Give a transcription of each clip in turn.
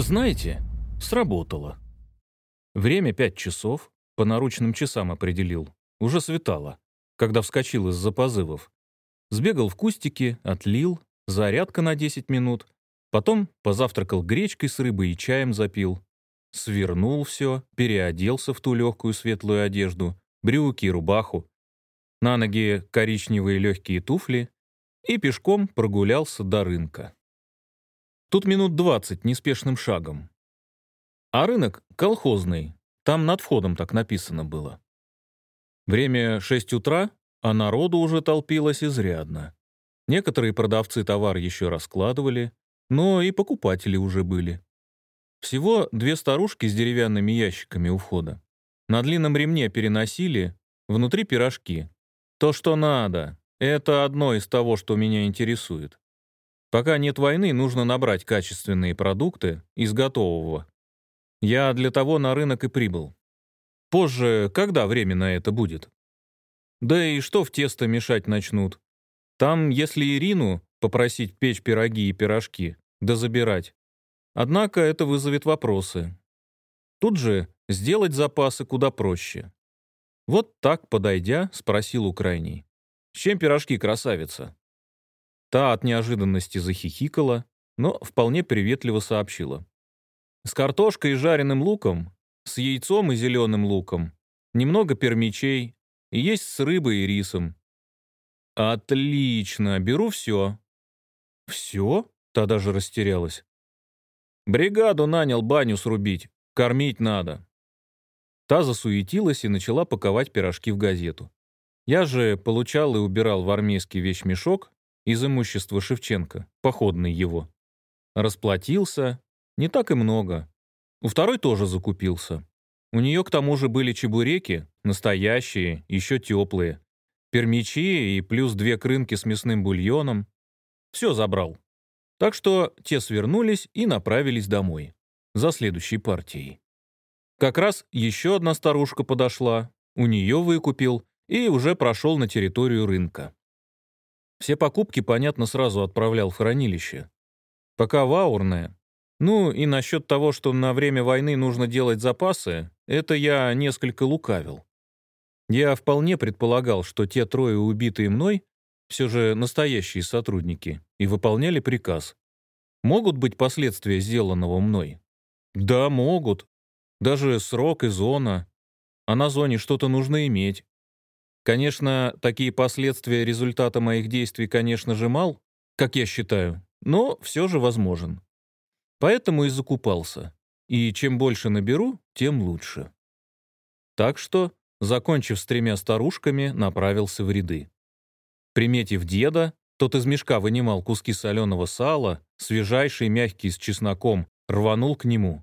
Знаете, сработало. Время пять часов, по наручным часам определил. Уже светало, когда вскочил из-за позывов. Сбегал в кустики, отлил, зарядка на 10 минут. Потом позавтракал гречкой с рыбой и чаем запил. Свернул все, переоделся в ту легкую светлую одежду, брюки, рубаху. На ноги коричневые легкие туфли и пешком прогулялся до рынка. Тут минут двадцать неспешным шагом. А рынок колхозный, там над входом так написано было. Время шесть утра, а народу уже толпилось изрядно. Некоторые продавцы товар еще раскладывали, но и покупатели уже были. Всего две старушки с деревянными ящиками у входа. На длинном ремне переносили, внутри пирожки. То, что надо. Это одно из того, что меня интересует. Пока нет войны, нужно набрать качественные продукты из готового. Я для того на рынок и прибыл. Позже, когда время на это будет? Да и что в тесто мешать начнут? Там, если Ирину попросить печь пироги и пирожки, да забирать. Однако это вызовет вопросы. Тут же сделать запасы куда проще. Вот так, подойдя, спросил у крайней. «С чем пирожки, красавица?» Та от неожиданности захихикала, но вполне приветливо сообщила. «С картошкой и жареным луком, с яйцом и зеленым луком, немного пермичей, есть с рыбой и рисом». «Отлично, беру все». «Все?» — та даже растерялась. «Бригаду нанял баню срубить, кормить надо». Та засуетилась и начала паковать пирожки в газету. Я же получал и убирал в армейский вещмешок из имущества Шевченко, походный его. Расплатился, не так и много. У второй тоже закупился. У нее к тому же были чебуреки, настоящие, еще теплые. Пермичи и плюс две крынки с мясным бульоном. Все забрал. Так что те свернулись и направились домой. За следующей партией. Как раз еще одна старушка подошла, у нее выкупил и уже прошел на территорию рынка. Все покупки, понятно, сразу отправлял в хранилище. Пока ваурное. Ну и насчет того, что на время войны нужно делать запасы, это я несколько лукавил. Я вполне предполагал, что те трое убитые мной все же настоящие сотрудники и выполняли приказ. Могут быть последствия сделанного мной? Да, могут. Даже срок и зона. А на зоне что-то нужно иметь. Конечно, такие последствия результата моих действий, конечно же, мал, как я считаю, но все же возможен. Поэтому и закупался. И чем больше наберу, тем лучше. Так что, закончив с тремя старушками, направился в ряды. Приметив деда, тот из мешка вынимал куски соленого сала, свежайший мягкий с чесноком, рванул к нему.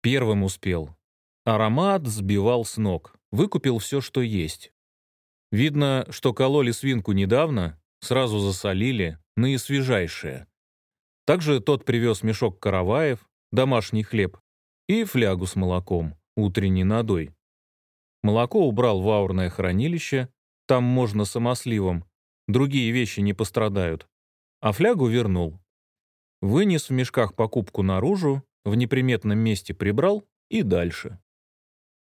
Первым успел. Аромат сбивал с ног. Выкупил все, что есть. Видно, что кололи свинку недавно, сразу засолили, наисвежайшее. Также тот привез мешок караваев, домашний хлеб и флягу с молоком, утренний надой. Молоко убрал в аурное хранилище, там можно самосливом, другие вещи не пострадают, а флягу вернул. Вынес в мешках покупку наружу в неприметном месте прибрал и дальше.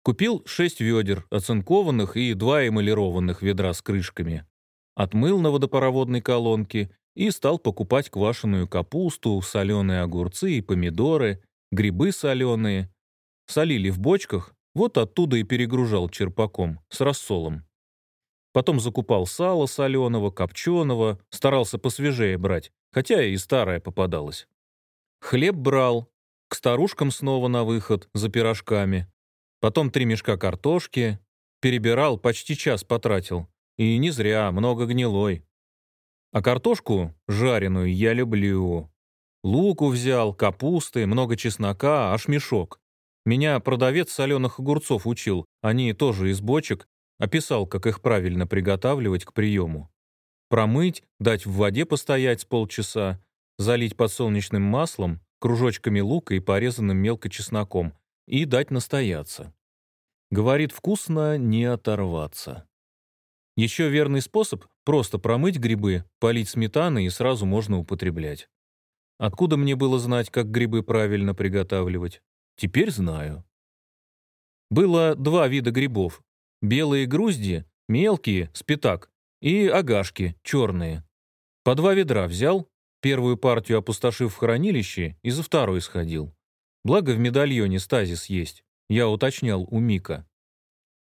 Купил шесть ведер, оцинкованных и два эмалированных ведра с крышками. Отмыл на водопроводной колонке и стал покупать квашеную капусту, соленые огурцы и помидоры, грибы соленые. Солили в бочках, вот оттуда и перегружал черпаком, с рассолом. Потом закупал сало соленого, копченого, старался посвежее брать, хотя и старое попадалось. Хлеб брал, к старушкам снова на выход, за пирожками. Потом три мешка картошки. Перебирал, почти час потратил. И не зря, много гнилой. А картошку, жареную, я люблю. Луку взял, капусты, много чеснока, аж мешок. Меня продавец соленых огурцов учил, они тоже из бочек, описал, как их правильно приготавливать к приему. Промыть, дать в воде постоять с полчаса, залить подсолнечным маслом, кружочками лука и порезанным мелко чесноком, и дать настояться. Говорит, вкусно не оторваться. Еще верный способ — просто промыть грибы, полить сметаной и сразу можно употреблять. Откуда мне было знать, как грибы правильно приготавливать? Теперь знаю. Было два вида грибов. Белые грузди, мелкие, спитак, и агашки, черные. По два ведра взял, первую партию опустошив в хранилище, и за второй сходил. Благо в медальоне стазис есть, я уточнял у Мика.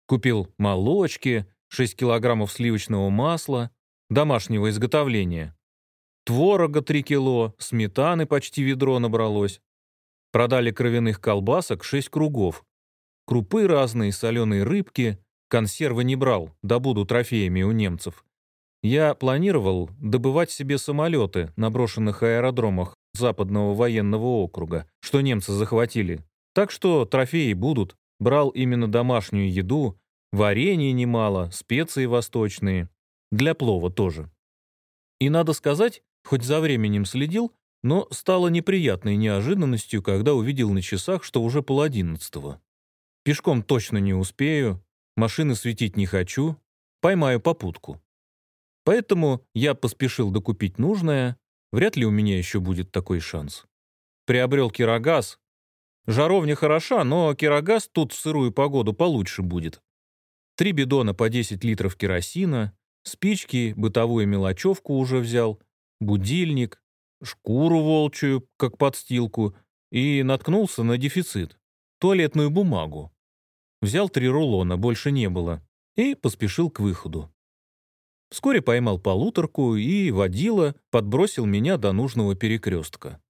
Купил молочки, 6 килограммов сливочного масла, домашнего изготовления, Творога 3 кило, сметаны почти ведро набралось. Продали кровяных колбасок 6 кругов. Крупы разные, соленые рыбки. Консервы не брал, добуду трофеями у немцев. Я планировал добывать себе самолеты на брошенных аэродромах Западного военного округа, что немцы захватили. Так что трофеи будут. Брал именно домашнюю еду, варенье немало, специи восточные. Для плова тоже. И надо сказать, Хоть за временем следил, но стало неприятной неожиданностью, когда увидел на часах, что уже пол одиннадцатого. Пешком точно не успею, машины светить не хочу, поймаю попутку. Поэтому я поспешил докупить нужное, вряд ли у меня еще будет такой шанс. Приобрел кирогаз. Жаровня хороша, но кирогаз тут в сырую погоду получше будет. Три бидона по 10 литров керосина, спички, бытовую мелочевку уже взял — будильник, шкуру волчью, как подстилку, и наткнулся на дефицит — туалетную бумагу. Взял три рулона, больше не было, и поспешил к выходу. Вскоре поймал полуторку и водила подбросил меня до нужного перекрестка.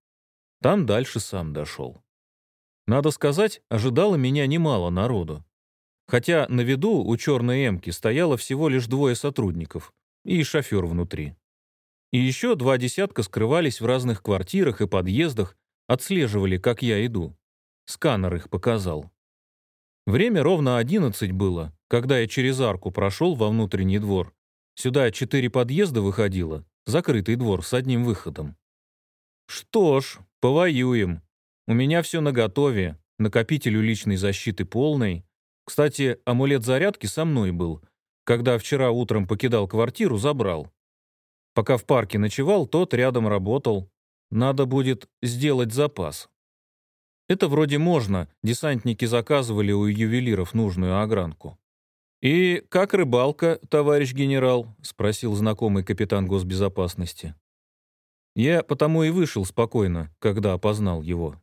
Там дальше сам дошел. Надо сказать, ожидало меня немало народу. Хотя на виду у черной эмки стояло всего лишь двое сотрудников и шофер внутри. И еще два десятка скрывались в разных квартирах и подъездах, отслеживали, как я иду. Сканер их показал. Время ровно одиннадцать было, когда я через арку прошел во внутренний двор. Сюда четыре подъезда выходило, закрытый двор с одним выходом. Что ж, повоюем. У меня все наготове, накопитель личной защиты полный. Кстати, амулет зарядки со мной был. Когда вчера утром покидал квартиру, забрал. Пока в парке ночевал, тот рядом работал. Надо будет сделать запас. Это вроде можно, десантники заказывали у ювелиров нужную огранку. «И как рыбалка, товарищ генерал?» — спросил знакомый капитан госбезопасности. Я потому и вышел спокойно, когда опознал его.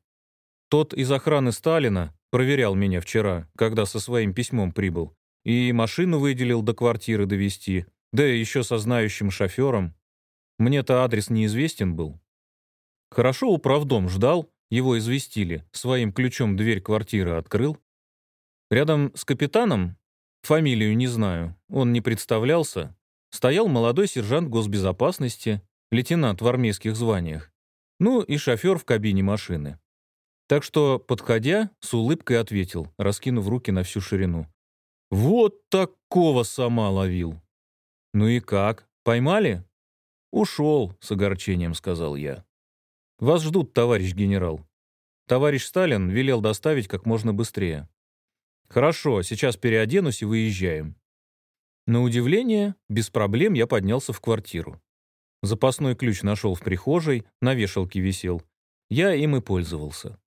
Тот из охраны Сталина проверял меня вчера, когда со своим письмом прибыл, и машину выделил до квартиры довести, да еще со знающим шофером. Мне-то адрес неизвестен был. Хорошо управдом ждал, его известили, своим ключом дверь квартиры открыл. Рядом с капитаном, фамилию не знаю, он не представлялся, стоял молодой сержант госбезопасности, лейтенант в армейских званиях, ну и шофер в кабине машины. Так что, подходя, с улыбкой ответил, раскинув руки на всю ширину. «Вот такого сама ловил!» «Ну и как? Поймали?» «Ушел», — с огорчением сказал я. «Вас ждут, товарищ генерал. Товарищ Сталин велел доставить как можно быстрее». «Хорошо, сейчас переоденусь и выезжаем». На удивление, без проблем я поднялся в квартиру. Запасной ключ нашел в прихожей, на вешалке висел. Я им и пользовался.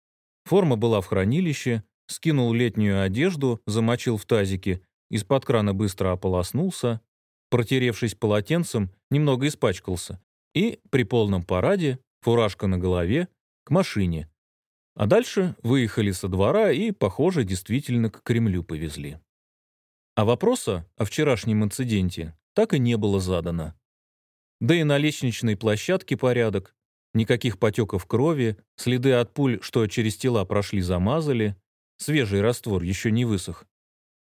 Форма была в хранилище, скинул летнюю одежду, замочил в тазике, из-под крана быстро ополоснулся, протеревшись полотенцем, немного испачкался, и при полном параде, фуражка на голове, к машине. А дальше выехали со двора и, похоже, действительно к Кремлю повезли. А вопроса о вчерашнем инциденте так и не было задано. Да и на лестничной площадке порядок, никаких потеков крови, следы от пуль, что через тела прошли, замазали, свежий раствор еще не высох.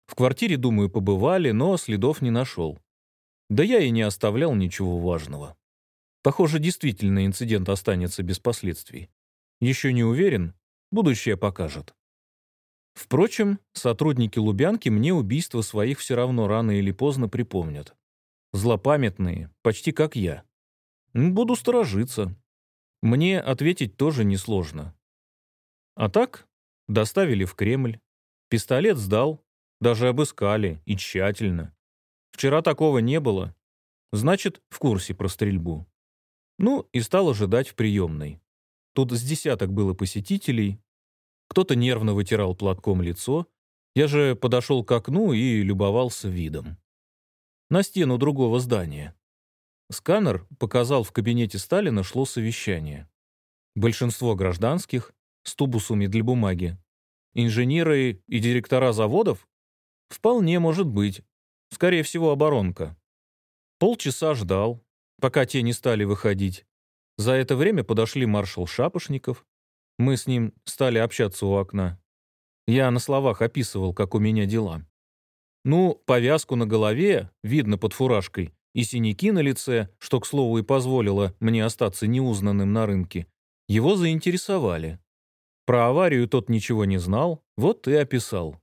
В квартире, думаю, побывали, но следов не нашел. Да я и не оставлял ничего важного. Похоже, действительно инцидент останется без последствий. Еще не уверен, будущее покажет. Впрочем, сотрудники Лубянки мне убийство своих все равно рано или поздно припомнят. Злопамятные, почти как я. Буду сторожиться. Мне ответить тоже несложно. А так, доставили в Кремль. Пистолет сдал, даже обыскали, и тщательно. Вчера такого не было. Значит, в курсе про стрельбу. Ну, и стал ожидать в приемной. Тут с десяток было посетителей. Кто-то нервно вытирал платком лицо. Я же подошел к окну и любовался видом. На стену другого здания. Сканер показал, в кабинете Сталина шло совещание. Большинство гражданских с тубусами для бумаги. Инженеры и директора заводов? Вполне может быть. Скорее всего, оборонка. Полчаса ждал, пока те не стали выходить. За это время подошли маршал Шапошников. Мы с ним стали общаться у окна. Я на словах описывал, как у меня дела. Ну, повязку на голове, видно под фуражкой, и синяки на лице, что, к слову, и позволило мне остаться неузнанным на рынке, его заинтересовали. Про аварию тот ничего не знал, вот и описал.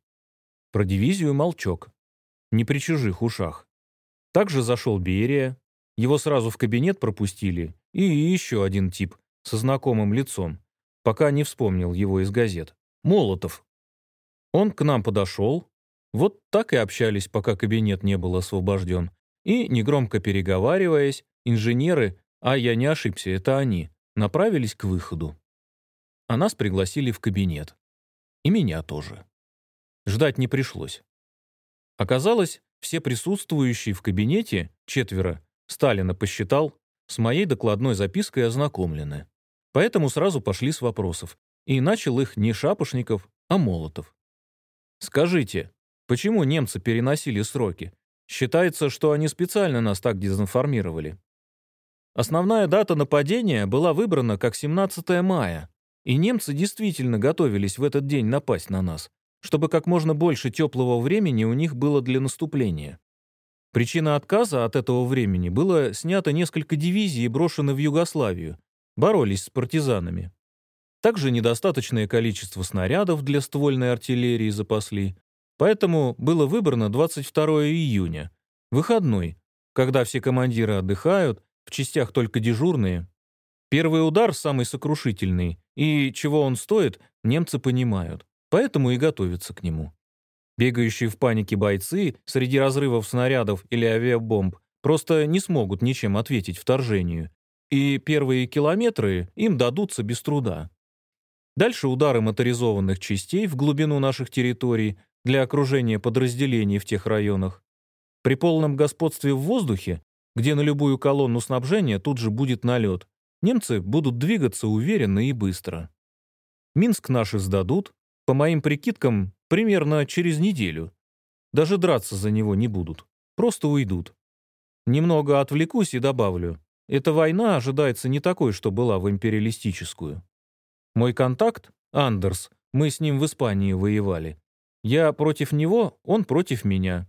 Про дивизию молчок. Не при чужих ушах. Также зашел Берия. Его сразу в кабинет пропустили. И еще один тип со знакомым лицом. Пока не вспомнил его из газет. Молотов. Он к нам подошел. Вот так и общались, пока кабинет не был освобожден. И, негромко переговариваясь, инженеры, а я не ошибся, это они, направились к выходу. А нас пригласили в кабинет. И меня тоже. Ждать не пришлось. Оказалось, все присутствующие в кабинете, четверо, Сталина посчитал, с моей докладной запиской ознакомлены. Поэтому сразу пошли с вопросов. И начал их не Шапошников, а Молотов. «Скажите, почему немцы переносили сроки? Считается, что они специально нас так дезинформировали. Основная дата нападения была выбрана как 17 мая, и немцы действительно готовились в этот день напасть на нас, чтобы как можно больше теплого времени у них было для наступления. Причина отказа от этого времени было снято несколько дивизий и брошено в Югославию, боролись с партизанами. Также недостаточное количество снарядов для ствольной артиллерии запасли, Поэтому было выбрано 22 июня, выходной, когда все командиры отдыхают, в частях только дежурные. Первый удар самый сокрушительный, и чего он стоит, немцы понимают, поэтому и готовятся к нему. Бегающие в панике бойцы среди разрывов снарядов или авиабомб просто не смогут ничем ответить вторжению, и первые километры им дадутся без труда. Дальше удары моторизованных частей в глубину наших территорий для окружения подразделений в тех районах. При полном господстве в воздухе, где на любую колонну снабжения тут же будет налет, немцы будут двигаться уверенно и быстро. Минск наши сдадут, по моим прикидкам, примерно через неделю. Даже драться за него не будут, просто уйдут. Немного отвлекусь и добавлю. Эта война ожидается не такой, что была в империалистическую. Мой контакт, Андерс, мы с ним в Испании воевали. Я против него, он против меня.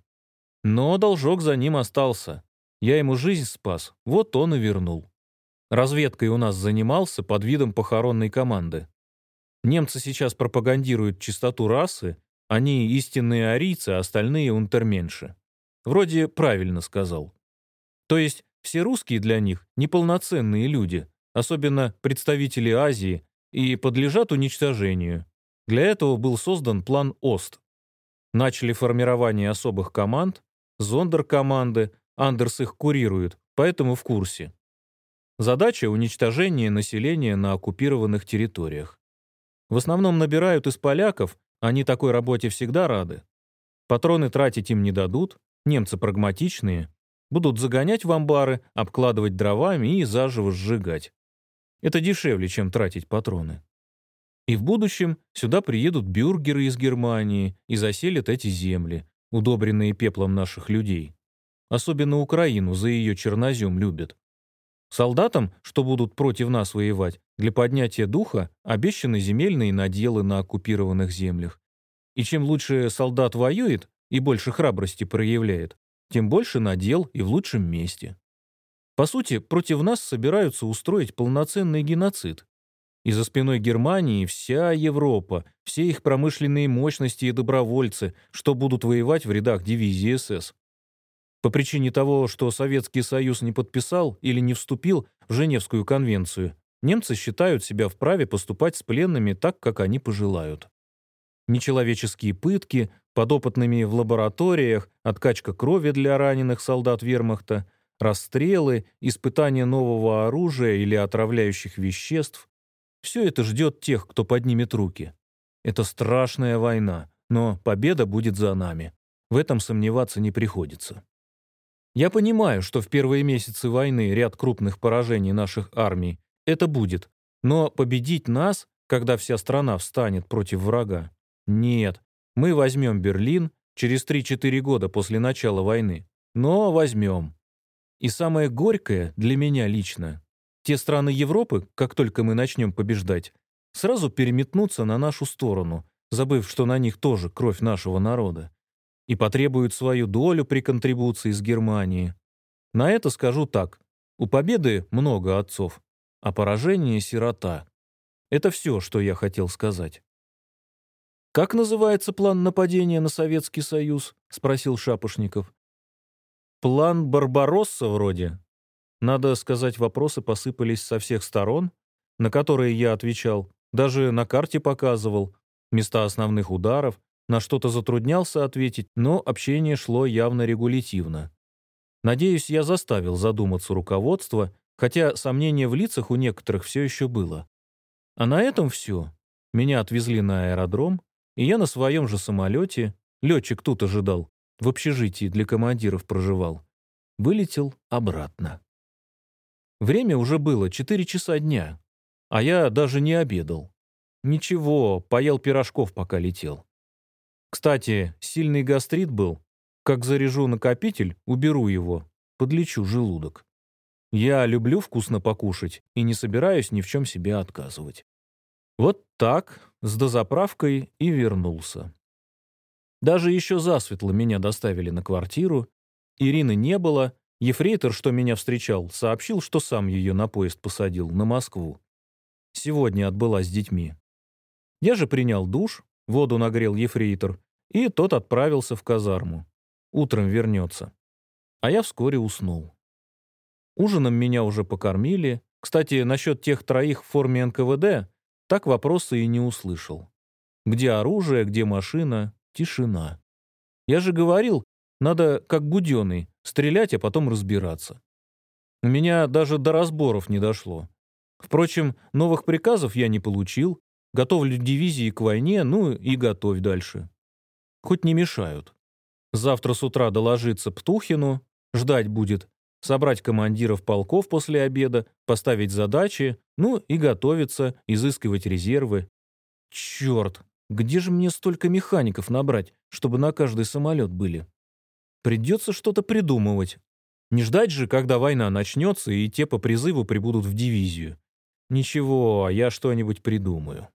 Но должок за ним остался. Я ему жизнь спас, вот он и вернул. Разведкой у нас занимался под видом похоронной команды. Немцы сейчас пропагандируют чистоту расы, они истинные арийцы, а остальные унтерменши. Вроде правильно сказал. То есть все русские для них неполноценные люди, особенно представители Азии, и подлежат уничтожению. Для этого был создан план ОСТ, Начали формирование особых команд, зондеркоманды, Андерс их курирует, поэтому в курсе. Задача — уничтожение населения на оккупированных территориях. В основном набирают из поляков, они такой работе всегда рады. Патроны тратить им не дадут, немцы прагматичные, будут загонять в амбары, обкладывать дровами и заживо сжигать. Это дешевле, чем тратить патроны. И в будущем сюда приедут бюргеры из Германии и заселят эти земли, удобренные пеплом наших людей. Особенно Украину за ее чернозем любят. Солдатам, что будут против нас воевать, для поднятия духа обещаны земельные наделы на оккупированных землях. И чем лучше солдат воюет и больше храбрости проявляет, тем больше надел и в лучшем месте. По сути, против нас собираются устроить полноценный геноцид. И за спиной Германии вся Европа, все их промышленные мощности и добровольцы, что будут воевать в рядах дивизии СС. По причине того, что Советский Союз не подписал или не вступил в Женевскую конвенцию, немцы считают себя вправе поступать с пленными так, как они пожелают. Нечеловеческие пытки, подопытными в лабораториях, откачка крови для раненых солдат вермахта, расстрелы, испытания нового оружия или отравляющих веществ, Все это ждет тех, кто поднимет руки. Это страшная война, но победа будет за нами. В этом сомневаться не приходится. Я понимаю, что в первые месяцы войны ряд крупных поражений наших армий это будет, но победить нас, когда вся страна встанет против врага, нет. Мы возьмем Берлин через 3-4 года после начала войны, но возьмем. И самое горькое для меня лично, те страны Европы, как только мы начнем побеждать, сразу переметнутся на нашу сторону, забыв, что на них тоже кровь нашего народа, и потребуют свою долю при контрибуции с Германии. На это скажу так. У победы много отцов, а поражение — сирота. Это все, что я хотел сказать. «Как называется план нападения на Советский Союз?» — спросил Шапошников. «План Барбаросса вроде». Надо сказать, вопросы посыпались со всех сторон, на которые я отвечал, даже на карте показывал, места основных ударов, на что-то затруднялся ответить, но общение шло явно регулятивно. Надеюсь, я заставил задуматься руководство, хотя сомнение в лицах у некоторых все еще было. А на этом все. Меня отвезли на аэродром, и я на своем же самолете, летчик тут ожидал, в общежитии для командиров проживал, вылетел обратно. Время уже было 4 часа дня, а я даже не обедал. Ничего, поел пирожков, пока летел. Кстати, сильный гастрит был. Как заряжу накопитель, уберу его, подлечу желудок. Я люблю вкусно покушать и не собираюсь ни в чем себе отказывать. Вот так, с дозаправкой и вернулся. Даже еще засветло меня доставили на квартиру. Ирины не было. Ефрейтор, что меня встречал, сообщил, что сам ее на поезд посадил, на Москву. Сегодня отбыла с детьми. Я же принял душ, воду нагрел ефрейтор, и тот отправился в казарму. Утром вернется. А я вскоре уснул. Ужином меня уже покормили. Кстати, насчет тех троих в форме НКВД, так вопроса и не услышал. Где оружие, где машина? Тишина. Я же говорил, надо, как гуденый, стрелять, а потом разбираться. У меня даже до разборов не дошло. Впрочем, новых приказов я не получил. Готовлю дивизии к войне, ну и готовь дальше. Хоть не мешают. Завтра с утра доложиться Птухину, ждать будет, собрать командиров полков после обеда, поставить задачи, ну и готовиться, изыскивать резервы. Черт, где же мне столько механиков набрать, чтобы на каждый самолет были? Придется что-то придумывать. Не ждать же, когда война начнется, и те по призыву прибудут в дивизию. Ничего, я что-нибудь придумаю.